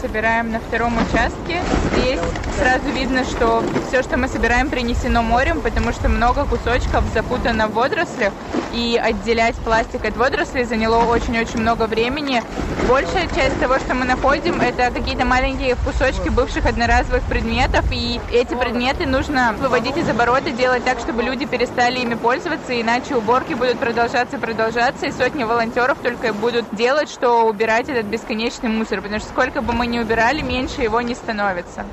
собираем на втором участке. Здесь сразу видно, что все, что мы собираем, принесено морем, потому что много кусочков запутано в водорослях. И отделять пластик от водорослей заняло очень-очень много времени. Большая часть того, что мы находим, это какие-то маленькие кусочки бывших одноразовых предметов. И эти предметы нужно выводить из оборота, делать так, чтобы люди перестали ими пользоваться, иначе уборки будут продолжаться продолжаться, и сотни волонтеров только будут делать, что убирать этот бесконечный мусор, потому что сколько бы мы ни убирали, меньше его не становится.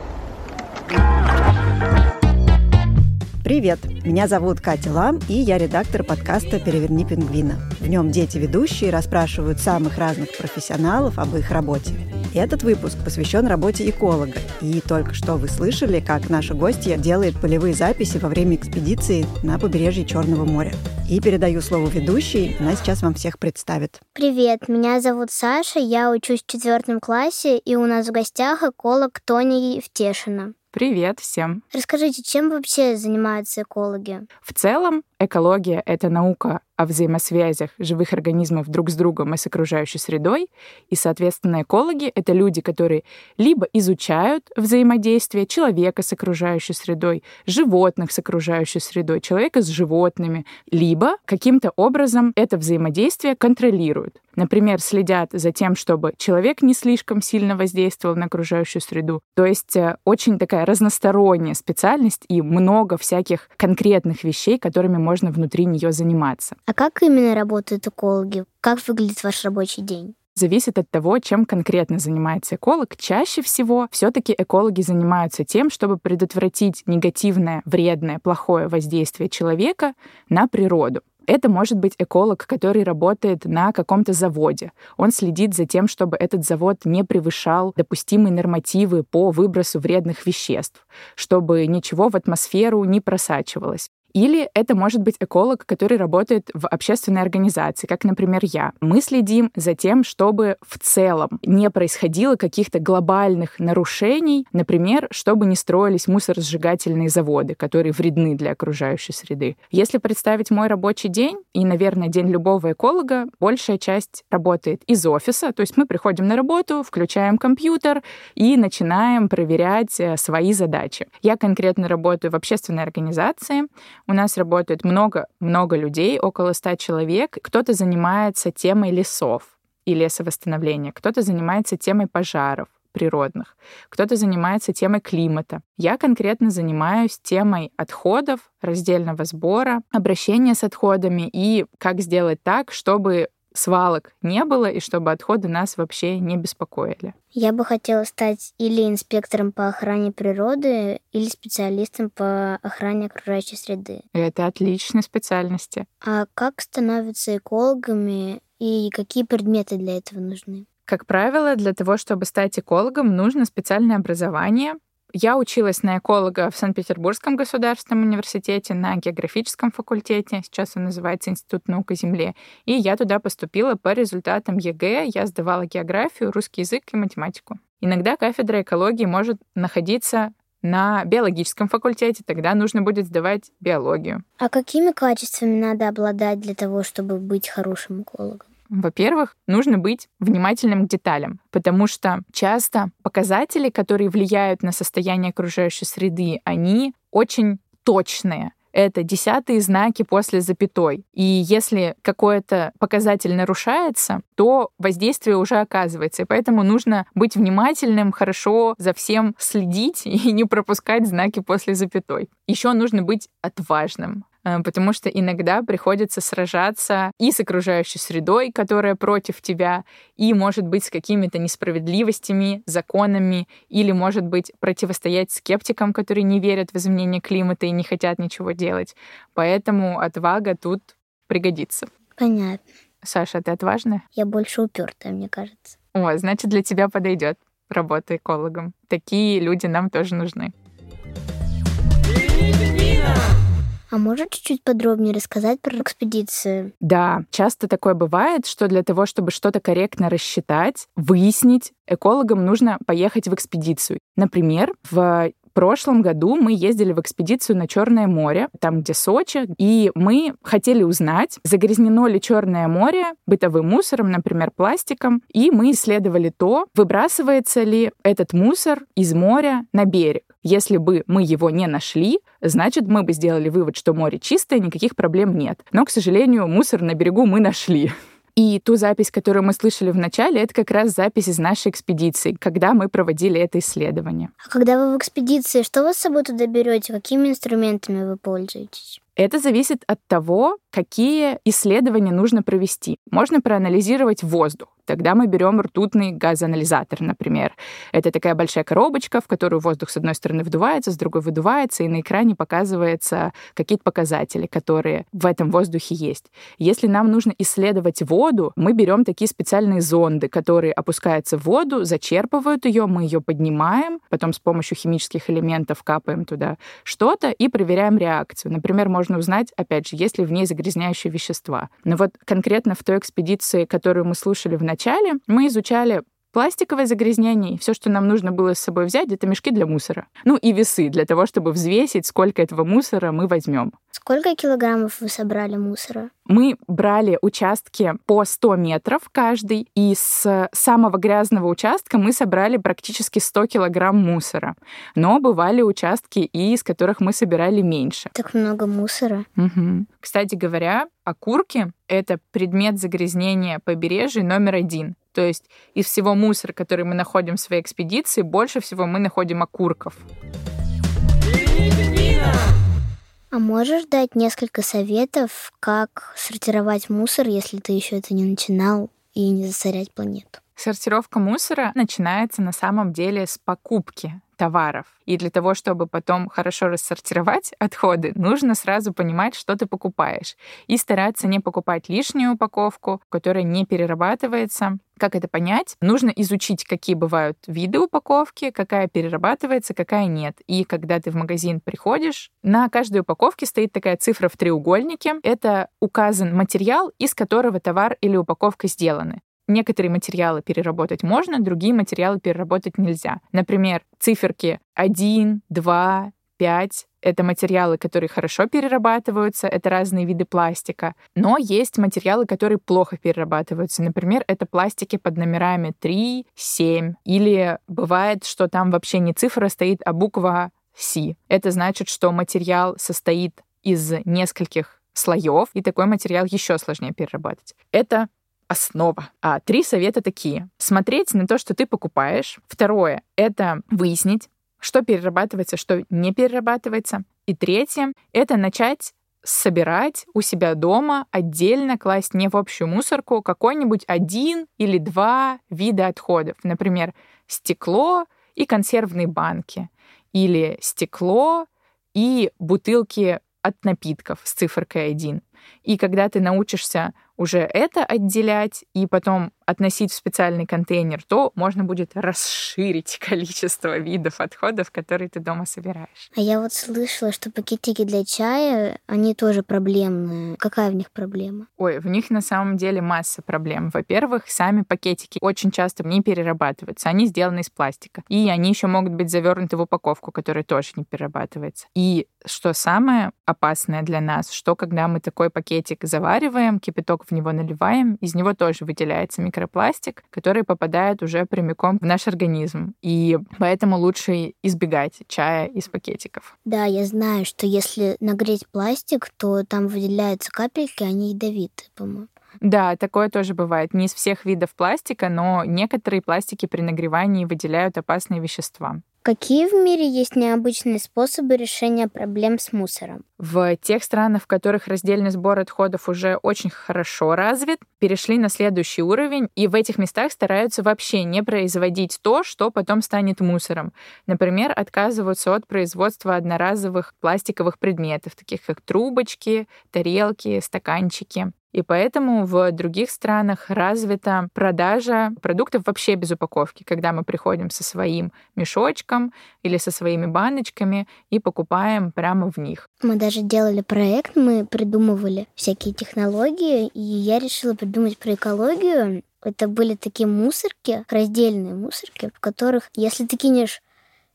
Привет! Меня зовут Катя Лам, и я редактор подкаста «Переверни пингвина». В нем дети-ведущие расспрашивают самых разных профессионалов об их работе. Этот выпуск посвящен работе эколога. И только что вы слышали, как наша гостья делает полевые записи во время экспедиции на побережье Черного моря. И передаю слово ведущей, она сейчас вам всех представит. Привет, меня зовут Саша, я учусь в четвертом классе, и у нас в гостях эколог Тоня Евтешина. Привет всем! Расскажите, чем вообще занимаются экологи? В целом, экология — это наука о взаимосвязях живых организмов друг с другом и с окружающей средой. И, соответственно, экологи — это люди, которые либо изучают взаимодействие человека с окружающей средой, животных с окружающей средой, человека с животными, либо каким-то образом это взаимодействие контролируют. Например, следят за тем, чтобы человек не слишком сильно воздействовал на окружающую среду. То есть э, очень такая разносторонняя специальность и много всяких конкретных вещей, которыми можно внутри нее заниматься. А как именно работают экологи? Как выглядит ваш рабочий день? зависит от того, чем конкретно занимается эколог. Чаще всего все-таки экологи занимаются тем, чтобы предотвратить негативное, вредное, плохое воздействие человека на природу. Это может быть эколог, который работает на каком-то заводе. Он следит за тем, чтобы этот завод не превышал допустимые нормативы по выбросу вредных веществ, чтобы ничего в атмосферу не просачивалось. Или это может быть эколог, который работает в общественной организации, как, например, я. Мы следим за тем, чтобы в целом не происходило каких-то глобальных нарушений, например, чтобы не строились мусоросжигательные заводы, которые вредны для окружающей среды. Если представить мой рабочий день, и, наверное, день любого эколога, большая часть работает из офиса, то есть мы приходим на работу, включаем компьютер и начинаем проверять э, свои задачи. Я конкретно работаю в общественной организации, у нас работает много-много людей, около ста человек. Кто-то занимается темой лесов и лесовосстановления, кто-то занимается темой пожаров природных, кто-то занимается темой климата. Я конкретно занимаюсь темой отходов, раздельного сбора, обращения с отходами и как сделать так, чтобы свалок не было и чтобы отходы нас вообще не беспокоили. Я бы хотела стать или инспектором по охране природы, или специалистом по охране окружающей среды. Это отличные специальности. А как становятся экологами и какие предметы для этого нужны? Как правило, для того, чтобы стать экологом, нужно специальное образование, я училась на эколога в Санкт-Петербургском государственном университете на географическом факультете, сейчас он называется Институт наук о земле, и я туда поступила по результатам ЕГЭ, я сдавала географию, русский язык и математику. Иногда кафедра экологии может находиться на биологическом факультете, тогда нужно будет сдавать биологию. А какими качествами надо обладать для того, чтобы быть хорошим экологом? Во-первых, нужно быть внимательным к деталям, потому что часто показатели, которые влияют на состояние окружающей среды, они очень точные это десятые знаки после запятой. И если какой-то показатель нарушается, то воздействие уже оказывается. И поэтому нужно быть внимательным, хорошо за всем следить и не пропускать знаки после запятой. Еще нужно быть отважным. Э, потому что иногда приходится сражаться и с окружающей средой, которая против тебя, и, может быть, с какими-то несправедливостями, законами, или, может быть, противостоять скептикам, которые не верят в изменение климата и не хотят ничего делать. Поэтому отвага тут пригодится. Понятно. Саша, ты отважная? Я больше упертая, мне кажется. О, значит, для тебя подойдет работа экологом. Такие люди нам тоже нужны. А можешь чуть-чуть подробнее рассказать про экспедицию? Да, часто такое бывает, что для того, чтобы что-то корректно рассчитать, выяснить, экологам нужно поехать в экспедицию. Например, в прошлом году мы ездили в экспедицию на Черное море, там, где Сочи, и мы хотели узнать, загрязнено ли Черное море бытовым мусором, например, пластиком, и мы исследовали то, выбрасывается ли этот мусор из моря на берег. Если бы мы его не нашли, значит, мы бы сделали вывод, что море чистое, никаких проблем нет. Но, к сожалению, мусор на берегу мы нашли. И ту запись, которую мы слышали в начале, это как раз запись из нашей экспедиции, когда мы проводили это исследование. А когда вы в экспедиции, что вы с собой туда берете? Какими инструментами вы пользуетесь? Это зависит от того, какие исследования нужно провести. Можно проанализировать воздух. Тогда мы берем ртутный газоанализатор, например. Это такая большая коробочка, в которую воздух с одной стороны вдувается, с другой выдувается, и на экране показываются какие-то показатели, которые в этом воздухе есть. Если нам нужно исследовать воду, мы берем такие специальные зонды, которые опускаются в воду, зачерпывают ее, мы ее поднимаем, потом с помощью химических элементов капаем туда что-то и проверяем реакцию. Например, можно узнать, опять же, есть ли в ней загрязняющие вещества. Но вот конкретно в той экспедиции, которую мы слушали в начале, мы изучали пластиковое загрязнение. Все, что нам нужно было с собой взять, это мешки для мусора. Ну и весы для того, чтобы взвесить, сколько этого мусора мы возьмем. Сколько килограммов вы собрали мусора? Мы брали участки по 100 метров каждый, и с самого грязного участка мы собрали практически 100 килограмм мусора. Но бывали участки, и из которых мы собирали меньше. Так много мусора. Угу. Кстати говоря, окурки — это предмет загрязнения побережья номер один. То есть из всего мусора, который мы находим в своей экспедиции, больше всего мы находим окурков. А можешь дать несколько советов, как сортировать мусор, если ты еще это не начинал, и не засорять планету? Сортировка мусора начинается на самом деле с покупки товаров. И для того, чтобы потом хорошо рассортировать отходы, нужно сразу понимать, что ты покупаешь. И стараться не покупать лишнюю упаковку, которая не перерабатывается. Как это понять? Нужно изучить, какие бывают виды упаковки, какая перерабатывается, какая нет. И когда ты в магазин приходишь, на каждой упаковке стоит такая цифра в треугольнике. Это указан материал, из которого товар или упаковка сделаны. Некоторые материалы переработать можно, другие материалы переработать нельзя. Например, циферки 1, 2, 5 — это материалы, которые хорошо перерабатываются, это разные виды пластика. Но есть материалы, которые плохо перерабатываются. Например, это пластики под номерами 3, 7. Или бывает, что там вообще не цифра стоит, а буква C. Это значит, что материал состоит из нескольких слоев, и такой материал еще сложнее перерабатывать. Это основа. А три совета такие. Смотреть на то, что ты покупаешь. Второе — это выяснить, что перерабатывается, что не перерабатывается. И третье — это начать собирать у себя дома отдельно, класть не в общую мусорку какой-нибудь один или два вида отходов. Например, стекло и консервные банки. Или стекло и бутылки от напитков с циферкой 1. И когда ты научишься уже это отделять и потом относить в специальный контейнер, то можно будет расширить количество видов отходов, которые ты дома собираешь. А я вот слышала, что пакетики для чая, они тоже проблемные. Какая в них проблема? Ой, в них на самом деле масса проблем. Во-первых, сами пакетики очень часто не перерабатываются. Они сделаны из пластика. И они еще могут быть завернуты в упаковку, которая тоже не перерабатывается. И что самое опасное для нас, что когда мы такой пакетик завариваем, кипяток в него наливаем, из него тоже выделяется микро микропластик, который попадает уже прямиком в наш организм. И поэтому лучше избегать чая из пакетиков. Да, я знаю, что если нагреть пластик, то там выделяются капельки, они ядовитые, по-моему. Да, такое тоже бывает. Не из всех видов пластика, но некоторые пластики при нагревании выделяют опасные вещества. Какие в мире есть необычные способы решения проблем с мусором? В тех странах, в которых раздельный сбор отходов уже очень хорошо развит, перешли на следующий уровень, и в этих местах стараются вообще не производить то, что потом станет мусором. Например, отказываются от производства одноразовых пластиковых предметов, таких как трубочки, тарелки, стаканчики. И поэтому в других странах развита продажа продуктов вообще без упаковки, когда мы приходим со своим мешочком или со своими баночками и покупаем прямо в них. Мы даже делали проект, мы придумывали всякие технологии, и я решила придумать про экологию. Это были такие мусорки, раздельные мусорки, в которых, если ты кинешь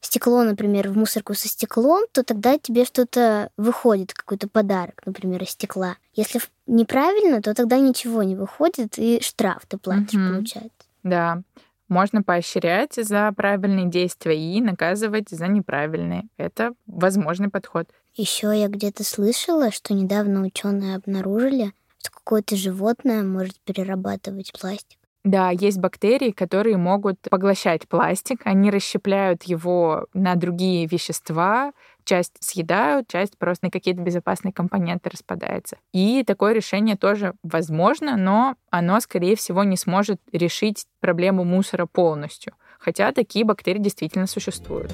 стекло, например, в мусорку со стеклом, то тогда тебе что-то выходит, какой-то подарок, например, из стекла. Если неправильно, то тогда ничего не выходит, и штраф ты платишь, угу. получается. Да. Можно поощрять за правильные действия и наказывать за неправильные. Это возможный подход. Еще я где-то слышала, что недавно ученые обнаружили, что какое-то животное может перерабатывать пластик. Да, есть бактерии, которые могут поглощать пластик, они расщепляют его на другие вещества, часть съедают, часть просто на какие-то безопасные компоненты распадается. И такое решение тоже возможно, но оно, скорее всего, не сможет решить проблему мусора полностью. Хотя такие бактерии действительно существуют.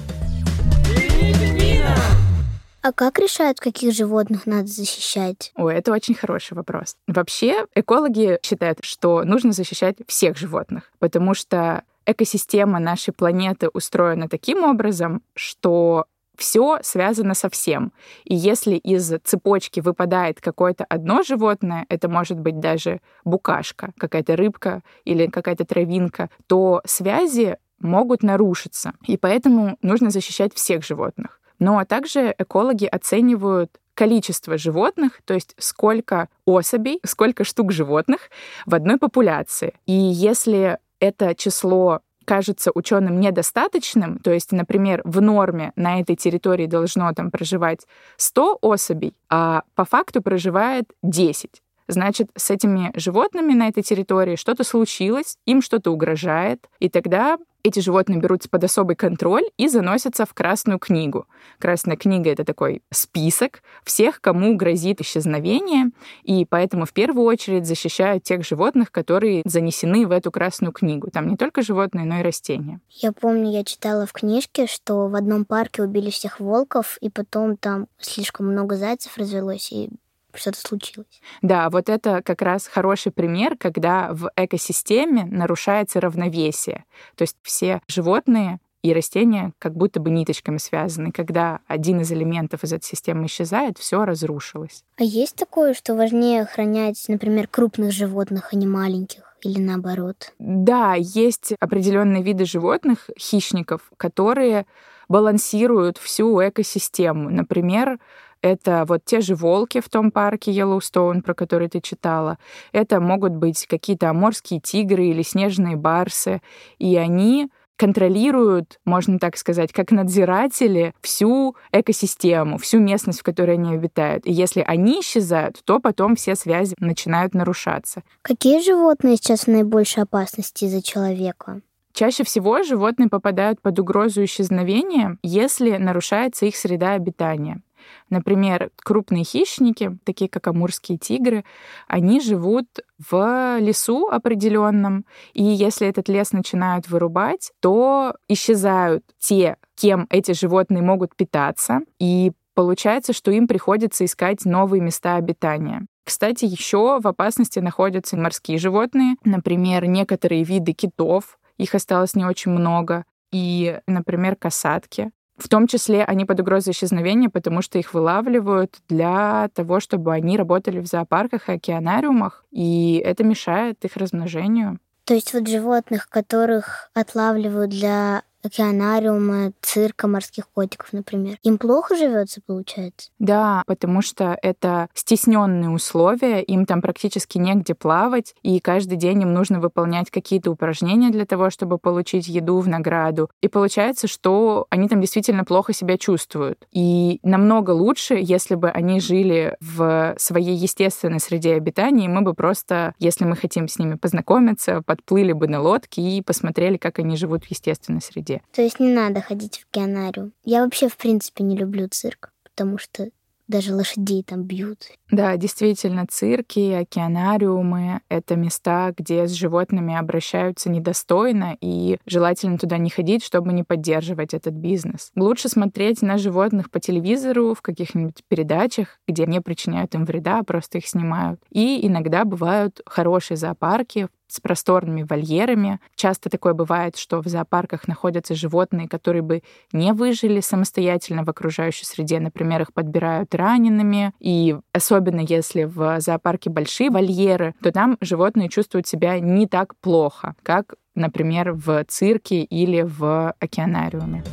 А как решают, каких животных надо защищать? О, это очень хороший вопрос. Вообще, экологи считают, что нужно защищать всех животных, потому что экосистема нашей планеты устроена таким образом, что все связано со всем. И если из цепочки выпадает какое-то одно животное, это может быть даже букашка, какая-то рыбка или какая-то травинка, то связи могут нарушиться. И поэтому нужно защищать всех животных. Ну, а также экологи оценивают количество животных, то есть сколько особей, сколько штук животных в одной популяции. И если это число кажется ученым недостаточным, то есть, например, в норме на этой территории должно там проживать 100 особей, а по факту проживает 10. Значит, с этими животными на этой территории что-то случилось, им что-то угрожает, и тогда эти животные берутся под особый контроль и заносятся в Красную книгу. Красная книга — это такой список всех, кому грозит исчезновение, и поэтому в первую очередь защищают тех животных, которые занесены в эту Красную книгу. Там не только животные, но и растения. Я помню, я читала в книжке, что в одном парке убили всех волков, и потом там слишком много зайцев развелось, и что-то случилось. Да, вот это как раз хороший пример, когда в экосистеме нарушается равновесие. То есть все животные и растения как будто бы ниточками связаны. Когда один из элементов из этой системы исчезает, все разрушилось. А есть такое, что важнее охранять, например, крупных животных, а не маленьких? или наоборот? Да, есть определенные виды животных, хищников, которые балансируют всю экосистему. Например, это вот те же волки в том парке Йеллоустоун, про который ты читала. Это могут быть какие-то аморские тигры или снежные барсы. И они контролируют, можно так сказать, как надзиратели всю экосистему, всю местность, в которой они обитают. И если они исчезают, то потом все связи начинают нарушаться. Какие животные сейчас в наибольшей опасности из-за человека? Чаще всего животные попадают под угрозу исчезновения, если нарушается их среда обитания. Например, крупные хищники, такие как амурские тигры, они живут в лесу определенном, и если этот лес начинают вырубать, то исчезают те, кем эти животные могут питаться, и получается, что им приходится искать новые места обитания. Кстати, еще в опасности находятся морские животные, например, некоторые виды китов, их осталось не очень много, и, например, касатки. В том числе они под угрозой исчезновения, потому что их вылавливают для того, чтобы они работали в зоопарках и океанариумах, и это мешает их размножению. То есть вот животных, которых отлавливают для океанариума, цирка морских котиков, например. Им плохо живется, получается? Да, потому что это стесненные условия, им там практически негде плавать, и каждый день им нужно выполнять какие-то упражнения для того, чтобы получить еду в награду. И получается, что они там действительно плохо себя чувствуют. И намного лучше, если бы они жили в своей естественной среде обитания, и мы бы просто, если мы хотим с ними познакомиться, подплыли бы на лодке и посмотрели, как они живут в естественной среде где. То есть не надо ходить в океанариум. Я вообще, в принципе, не люблю цирк, потому что даже лошадей там бьют. Да, действительно, цирки, океанариумы — это места, где с животными обращаются недостойно, и желательно туда не ходить, чтобы не поддерживать этот бизнес. Лучше смотреть на животных по телевизору, в каких-нибудь передачах, где не причиняют им вреда, а просто их снимают. И иногда бывают хорошие зоопарки, с просторными вольерами. Часто такое бывает, что в зоопарках находятся животные, которые бы не выжили самостоятельно в окружающей среде. Например, их подбирают ранеными. И особенно если в зоопарке большие вольеры, то там животные чувствуют себя не так плохо, как, например, в цирке или в океанариуме.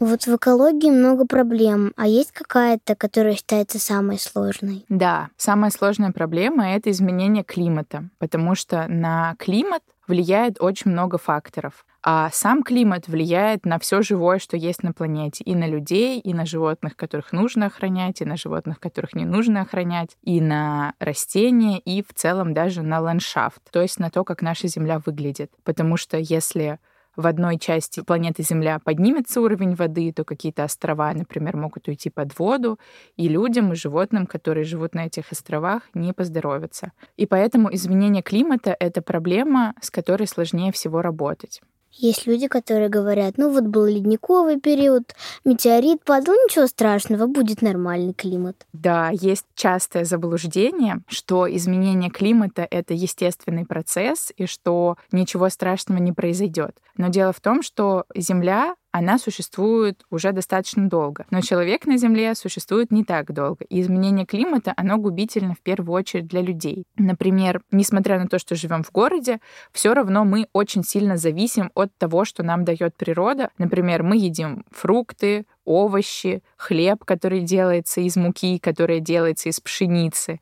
Вот в экологии много проблем, а есть какая-то, которая считается самой сложной? Да, самая сложная проблема — это изменение климата, потому что на климат влияет очень много факторов. А сам климат влияет на все живое, что есть на планете. И на людей, и на животных, которых нужно охранять, и на животных, которых не нужно охранять, и на растения, и в целом даже на ландшафт, то есть на то, как наша Земля выглядит. Потому что если в одной части планеты Земля поднимется уровень воды, то какие-то острова, например, могут уйти под воду, и людям и животным, которые живут на этих островах, не поздоровятся. И поэтому изменение климата — это проблема, с которой сложнее всего работать. Есть люди, которые говорят, ну вот был ледниковый период, метеорит падал, ничего страшного, будет нормальный климат. Да, есть частое заблуждение, что изменение климата — это естественный процесс и что ничего страшного не произойдет. Но дело в том, что Земля она существует уже достаточно долго. Но человек на Земле существует не так долго. И изменение климата, оно губительно в первую очередь для людей. Например, несмотря на то, что живем в городе, все равно мы очень сильно зависим от того, что нам дает природа. Например, мы едим фрукты, овощи, хлеб, который делается из муки, который делается из пшеницы.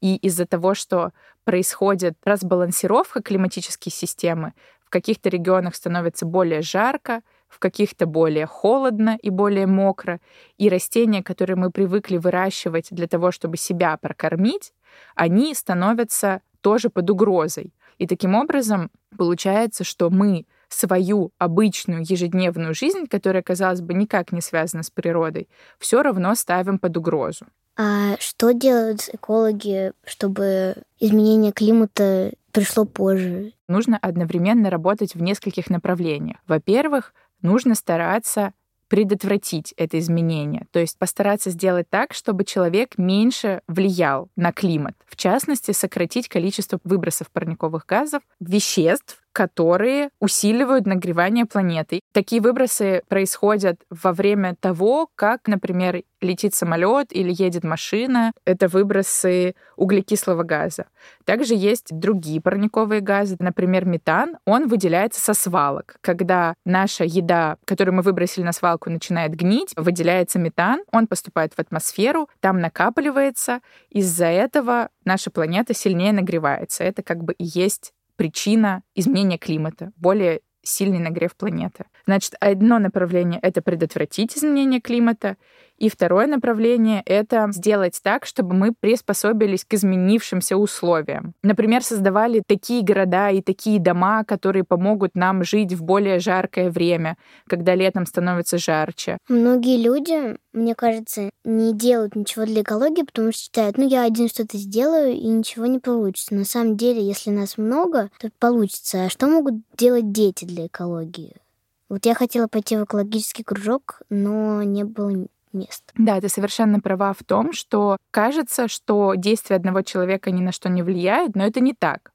И из-за того, что происходит разбалансировка климатической системы, в каких-то регионах становится более жарко, в каких-то более холодно и более мокро, и растения, которые мы привыкли выращивать для того, чтобы себя прокормить, они становятся тоже под угрозой. И таким образом получается, что мы свою обычную ежедневную жизнь, которая, казалось бы, никак не связана с природой, все равно ставим под угрозу. А что делают экологи, чтобы изменение климата пришло позже? Нужно одновременно работать в нескольких направлениях. Во-первых, нужно стараться предотвратить это изменение, то есть постараться сделать так, чтобы человек меньше влиял на климат. В частности, сократить количество выбросов парниковых газов, веществ, которые усиливают нагревание планеты. Такие выбросы происходят во время того, как, например, летит самолет или едет машина. Это выбросы углекислого газа. Также есть другие парниковые газы, например, метан. Он выделяется со свалок. Когда наша еда, которую мы выбросили на свалку, начинает гнить, выделяется метан, он поступает в атмосферу, там накапливается. Из-за этого наша планета сильнее нагревается. Это как бы и есть причина изменения климата, более сильный нагрев планеты. Значит, одно направление — это предотвратить изменение климата, и второе направление — это сделать так, чтобы мы приспособились к изменившимся условиям. Например, создавали такие города и такие дома, которые помогут нам жить в более жаркое время, когда летом становится жарче. Многие люди, мне кажется, не делают ничего для экологии, потому что считают, ну я один что-то сделаю, и ничего не получится. На самом деле, если нас много, то получится. А что могут делать дети для экологии? Вот я хотела пойти в экологический кружок, но не было мест. Да, ты совершенно права в том, что кажется, что действия одного человека ни на что не влияют, но это не так.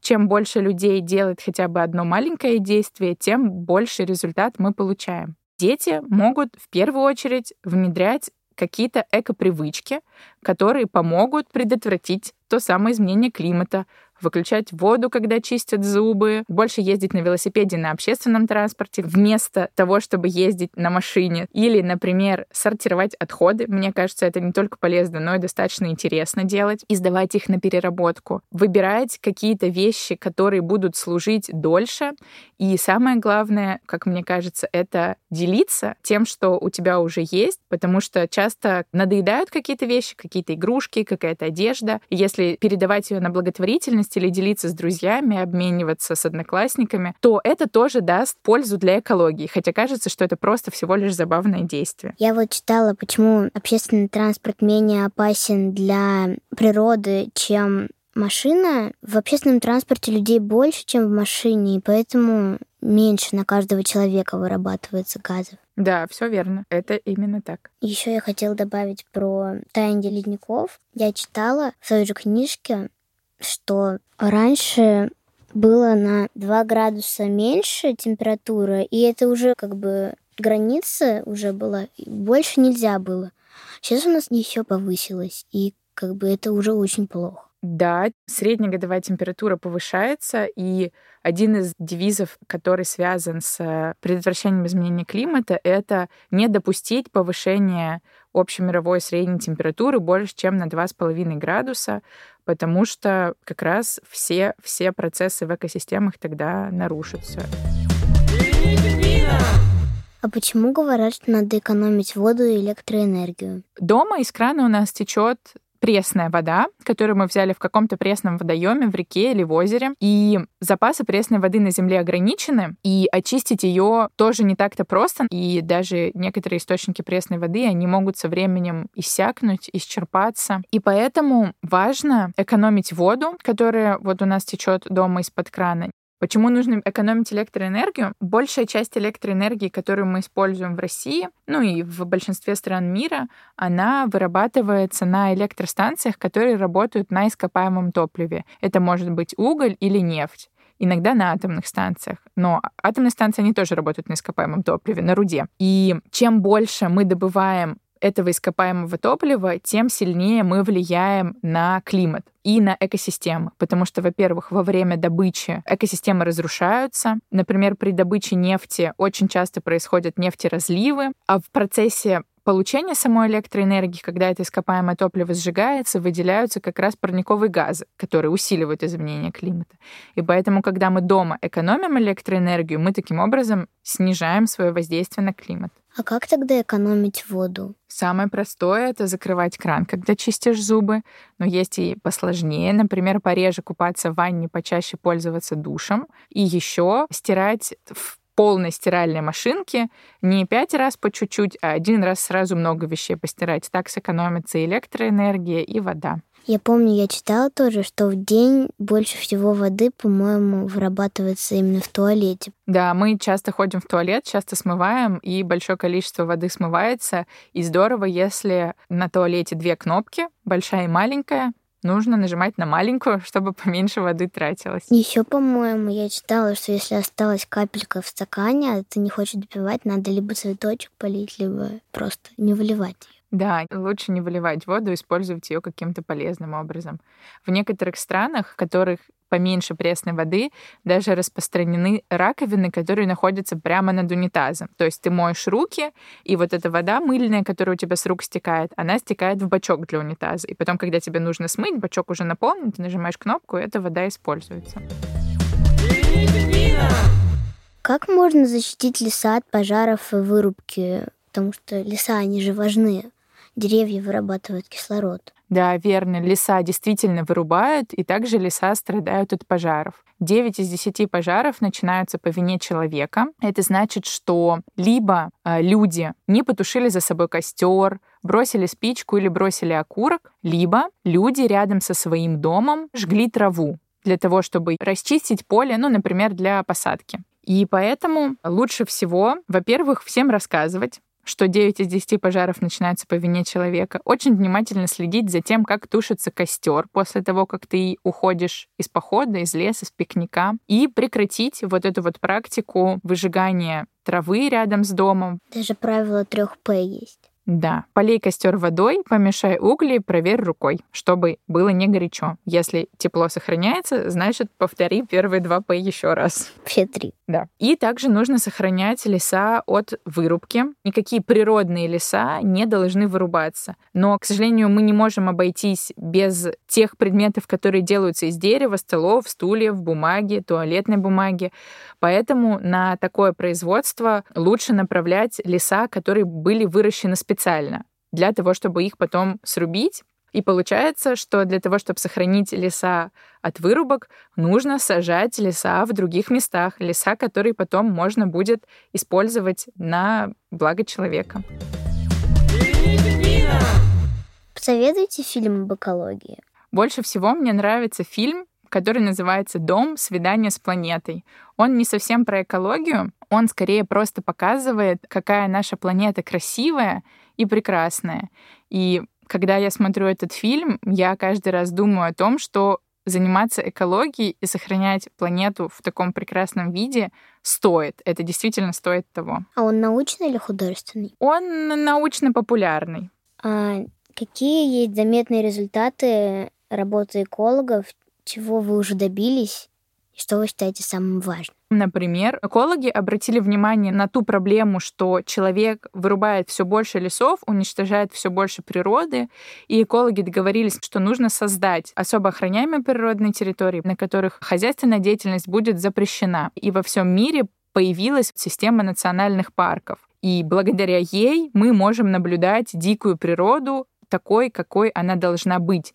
Чем больше людей делает хотя бы одно маленькое действие, тем больше результат мы получаем. Дети могут в первую очередь внедрять какие-то экопривычки, которые помогут предотвратить то самое изменение климата, выключать воду, когда чистят зубы, больше ездить на велосипеде на общественном транспорте вместо того, чтобы ездить на машине. Или, например, сортировать отходы. Мне кажется, это не только полезно, но и достаточно интересно делать. И сдавать их на переработку. Выбирать какие-то вещи, которые будут служить дольше. И самое главное, как мне кажется, это делиться тем, что у тебя уже есть, потому что часто надоедают какие-то вещи, какие-то игрушки, какая-то одежда. Если передавать ее на благотворительность, или делиться с друзьями, обмениваться с одноклассниками, то это тоже даст пользу для экологии, хотя кажется, что это просто всего лишь забавное действие. Я вот читала, почему общественный транспорт менее опасен для природы, чем машина. В общественном транспорте людей больше, чем в машине, и поэтому меньше на каждого человека вырабатывается газов. Да, все верно. Это именно так. Еще я хотела добавить про таяние ледников. Я читала в той же книжке, что раньше было на 2 градуса меньше температура, и это уже как бы граница уже была, больше нельзя было. Сейчас у нас еще повысилось, и как бы это уже очень плохо. Да, среднегодовая температура повышается, и один из девизов, который связан с предотвращением изменения климата, это не допустить повышения общемировой средней температуры больше, чем на 2,5 градуса, потому что как раз все, все процессы в экосистемах тогда нарушатся. А почему говорят, что надо экономить воду и электроэнергию? Дома из крана у нас течет пресная вода, которую мы взяли в каком-то пресном водоеме в реке или в озере. И запасы пресной воды на Земле ограничены, и очистить ее тоже не так-то просто. И даже некоторые источники пресной воды, они могут со временем иссякнуть, исчерпаться. И поэтому важно экономить воду, которая вот у нас течет дома из-под крана, Почему нужно экономить электроэнергию? Большая часть электроэнергии, которую мы используем в России, ну и в большинстве стран мира, она вырабатывается на электростанциях, которые работают на ископаемом топливе. Это может быть уголь или нефть иногда на атомных станциях. Но атомные станции, они тоже работают на ископаемом топливе, на руде. И чем больше мы добываем этого ископаемого топлива, тем сильнее мы влияем на климат и на экосистемы. Потому что, во-первых, во время добычи экосистемы разрушаются. Например, при добыче нефти очень часто происходят нефтеразливы, а в процессе получения самой электроэнергии, когда это ископаемое топливо сжигается, выделяются как раз парниковые газы, которые усиливают изменение климата. И поэтому, когда мы дома экономим электроэнергию, мы таким образом снижаем свое воздействие на климат. А как тогда экономить воду? Самое простое — это закрывать кран, когда чистишь зубы. Но есть и посложнее. Например, пореже купаться в ванне, почаще пользоваться душем. И еще стирать в полной стиральной машинке не пять раз по чуть-чуть, а один раз сразу много вещей постирать. Так сэкономится электроэнергия и вода. Я помню, я читала тоже, что в день больше всего воды, по-моему, вырабатывается именно в туалете. Да, мы часто ходим в туалет, часто смываем, и большое количество воды смывается. И здорово, если на туалете две кнопки, большая и маленькая, нужно нажимать на маленькую, чтобы поменьше воды тратилось. Еще, по-моему, я читала, что если осталась капелька в стакане, а ты не хочешь допивать, надо либо цветочек полить, либо просто не выливать. Да, лучше не выливать воду, использовать ее каким-то полезным образом. В некоторых странах, в которых поменьше пресной воды, даже распространены раковины, которые находятся прямо над унитазом. То есть ты моешь руки, и вот эта вода мыльная, которая у тебя с рук стекает, она стекает в бачок для унитаза. И потом, когда тебе нужно смыть, бачок уже наполнен, ты нажимаешь кнопку, и эта вода используется. Как можно защитить леса от пожаров и вырубки? Потому что леса, они же важны деревья вырабатывают кислород. Да, верно. Леса действительно вырубают, и также леса страдают от пожаров. 9 из 10 пожаров начинаются по вине человека. Это значит, что либо э, люди не потушили за собой костер, бросили спичку или бросили окурок, либо люди рядом со своим домом жгли траву для того, чтобы расчистить поле, ну, например, для посадки. И поэтому лучше всего, во-первых, всем рассказывать, что 9 из 10 пожаров начинаются по вине человека, очень внимательно следить за тем, как тушится костер после того, как ты уходишь из похода, из леса, с пикника, и прекратить вот эту вот практику выжигания травы рядом с домом. Даже правило трех П есть. Да. Полей костер водой, помешай угли, проверь рукой, чтобы было не горячо. Если тепло сохраняется, значит, повтори первые два П еще раз. Все три. Да. И также нужно сохранять леса от вырубки. Никакие природные леса не должны вырубаться. Но, к сожалению, мы не можем обойтись без тех предметов, которые делаются из дерева, столов, стульев, бумаги, туалетной бумаги. Поэтому на такое производство лучше направлять леса, которые были выращены специально специально для того, чтобы их потом срубить. И получается, что для того, чтобы сохранить леса от вырубок, нужно сажать леса в других местах, леса, которые потом можно будет использовать на благо человека. Посоветуйте фильм об экологии. Больше всего мне нравится фильм, который называется «Дом. Свидание с планетой». Он не совсем про экологию, он скорее просто показывает, какая наша планета красивая и прекрасная. И когда я смотрю этот фильм, я каждый раз думаю о том, что заниматься экологией и сохранять планету в таком прекрасном виде стоит. Это действительно стоит того. А он научный или художественный? Он научно-популярный. А какие есть заметные результаты работы экологов, чего вы уже добились и что вы считаете самым важным? Например, экологи обратили внимание на ту проблему, что человек вырубает все больше лесов, уничтожает все больше природы, и экологи договорились, что нужно создать особо охраняемые природные территории, на которых хозяйственная деятельность будет запрещена. И во всем мире появилась система национальных парков. И благодаря ей мы можем наблюдать дикую природу такой, какой она должна быть.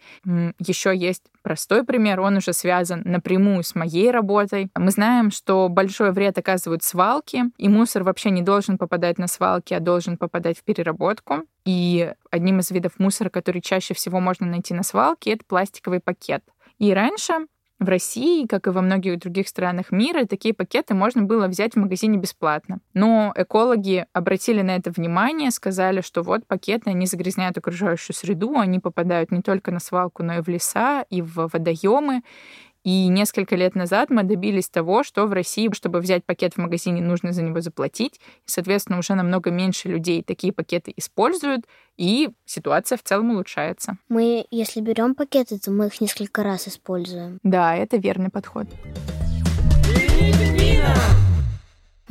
Еще есть простой пример, он уже связан напрямую с моей работой. Мы знаем, что большой вред оказывают свалки, и мусор вообще не должен попадать на свалки, а должен попадать в переработку. И одним из видов мусора, который чаще всего можно найти на свалке, это пластиковый пакет. И раньше в России, как и во многих других странах мира, такие пакеты можно было взять в магазине бесплатно. Но экологи обратили на это внимание, сказали, что вот пакеты, они загрязняют окружающую среду, они попадают не только на свалку, но и в леса, и в водоемы. И несколько лет назад мы добились того, что в России, чтобы взять пакет в магазине, нужно за него заплатить. И, соответственно, уже намного меньше людей такие пакеты используют, и ситуация в целом улучшается. Мы, если берем пакеты, то мы их несколько раз используем. Да, это верный подход.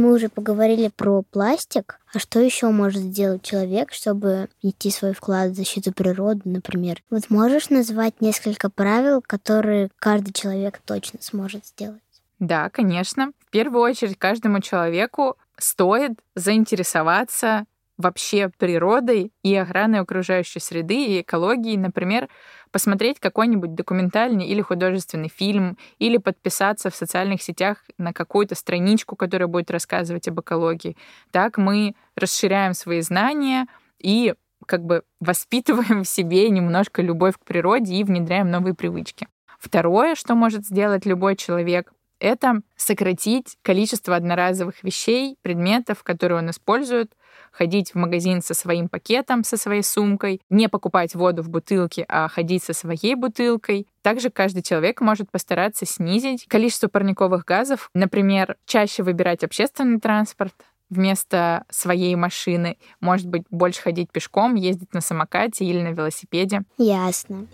Мы уже поговорили про пластик. А что еще может сделать человек, чтобы внести свой вклад в защиту природы, например? Вот можешь назвать несколько правил, которые каждый человек точно сможет сделать? Да, конечно. В первую очередь каждому человеку стоит заинтересоваться вообще природой и охраной окружающей среды и экологии. Например, посмотреть какой-нибудь документальный или художественный фильм, или подписаться в социальных сетях на какую-то страничку, которая будет рассказывать об экологии. Так мы расширяем свои знания и как бы воспитываем в себе немножко любовь к природе и внедряем новые привычки. Второе, что может сделать любой человек, это сократить количество одноразовых вещей, предметов, которые он использует, ходить в магазин со своим пакетом, со своей сумкой, не покупать воду в бутылке, а ходить со своей бутылкой. Также каждый человек может постараться снизить количество парниковых газов, например, чаще выбирать общественный транспорт, вместо своей машины. Может быть, больше ходить пешком, ездить на самокате или на велосипеде. Ясно.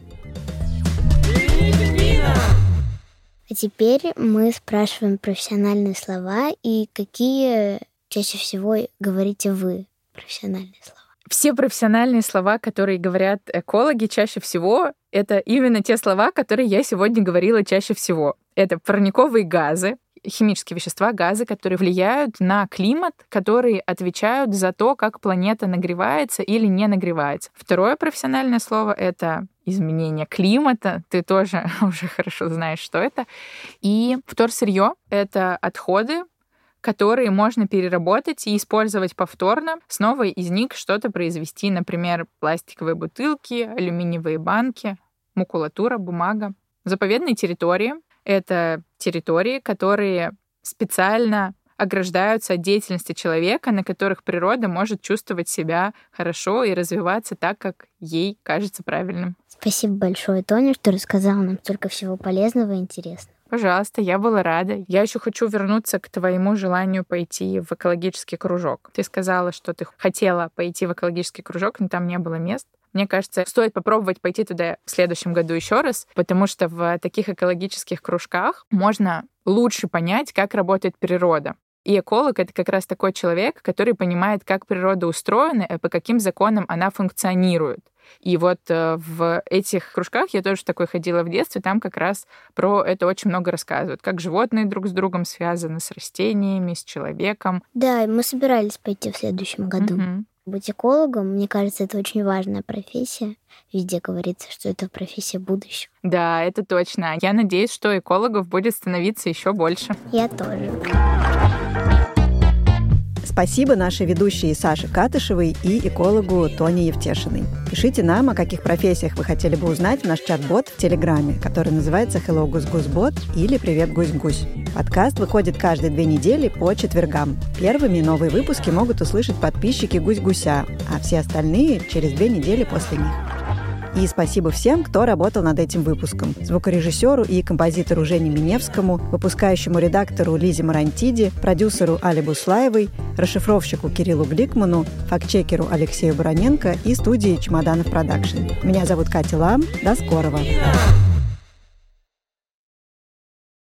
А теперь мы спрашиваем профессиональные слова и какие чаще всего говорите вы профессиональные слова? Все профессиональные слова, которые говорят экологи чаще всего, это именно те слова, которые я сегодня говорила чаще всего. Это парниковые газы, химические вещества, газы, которые влияют на климат, которые отвечают за то, как планета нагревается или не нагревается. Второе профессиональное слово — это изменение климата. Ты тоже уже хорошо знаешь, что это. И вторсырье — это отходы, которые можно переработать и использовать повторно, снова из них что-то произвести, например, пластиковые бутылки, алюминиевые банки, макулатура, бумага. Заповедные территории — это территории, которые специально ограждаются от деятельности человека, на которых природа может чувствовать себя хорошо и развиваться так, как ей кажется правильным. Спасибо большое, Тоня, что рассказала нам столько всего полезного и интересного. Пожалуйста, я была рада. Я еще хочу вернуться к твоему желанию пойти в экологический кружок. Ты сказала, что ты хотела пойти в экологический кружок, но там не было мест. Мне кажется, стоит попробовать пойти туда в следующем году еще раз, потому что в таких экологических кружках можно лучше понять, как работает природа. И эколог — это как раз такой человек, который понимает, как природа устроена и по каким законам она функционирует. И вот э, в этих кружках я тоже такой ходила в детстве, там как раз про это очень много рассказывают, как животные друг с другом связаны, с растениями, с человеком. Да, мы собирались пойти в следующем году. Угу. Быть экологом, мне кажется, это очень важная профессия. Везде говорится, что это профессия будущего. Да, это точно. Я надеюсь, что экологов будет становиться еще больше. Я тоже. Спасибо нашей ведущей Саше Катышевой и экологу Тоне Евтешиной. Пишите нам, о каких профессиях вы хотели бы узнать в наш чат-бот в Телеграме, который называется Hello Гусь Гусь Бот или Привет Гусь Гусь. Подкаст выходит каждые две недели по четвергам. Первыми новые выпуски могут услышать подписчики Гусь Гуся, а все остальные через две недели после них. И спасибо всем, кто работал над этим выпуском. Звукорежиссеру и композитору Жене Миневскому, выпускающему редактору Лизе Марантиди, продюсеру Али Буслаевой, расшифровщику Кириллу Гликману, фактчекеру Алексею Бароненко и студии «Чемоданов Продакшн». Меня зовут Катя Лам. До скорого! Yeah.